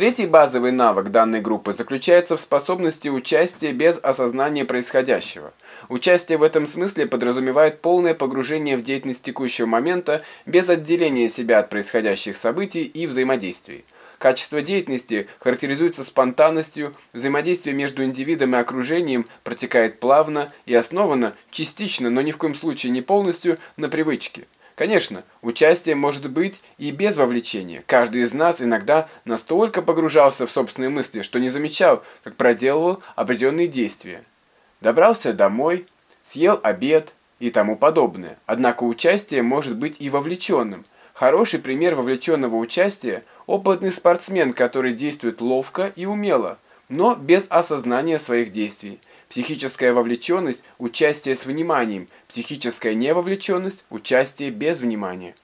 Третий базовый навык данной группы заключается в способности участия без осознания происходящего. Участие в этом смысле подразумевает полное погружение в деятельность текущего момента без отделения себя от происходящих событий и взаимодействий. Качество деятельности характеризуется спонтанностью, взаимодействие между индивидом и окружением протекает плавно и основано частично, но ни в коем случае не полностью, на привычке. Конечно, участие может быть и без вовлечения. Каждый из нас иногда настолько погружался в собственные мысли, что не замечал, как проделывал определенные действия. Добрался домой, съел обед и тому подобное. Однако участие может быть и вовлеченным. Хороший пример вовлеченного участия – опытный спортсмен, который действует ловко и умело, но без осознания своих действий. Психическая вовлеченность – участие с вниманием, психическая невовлеченность – участие без внимания.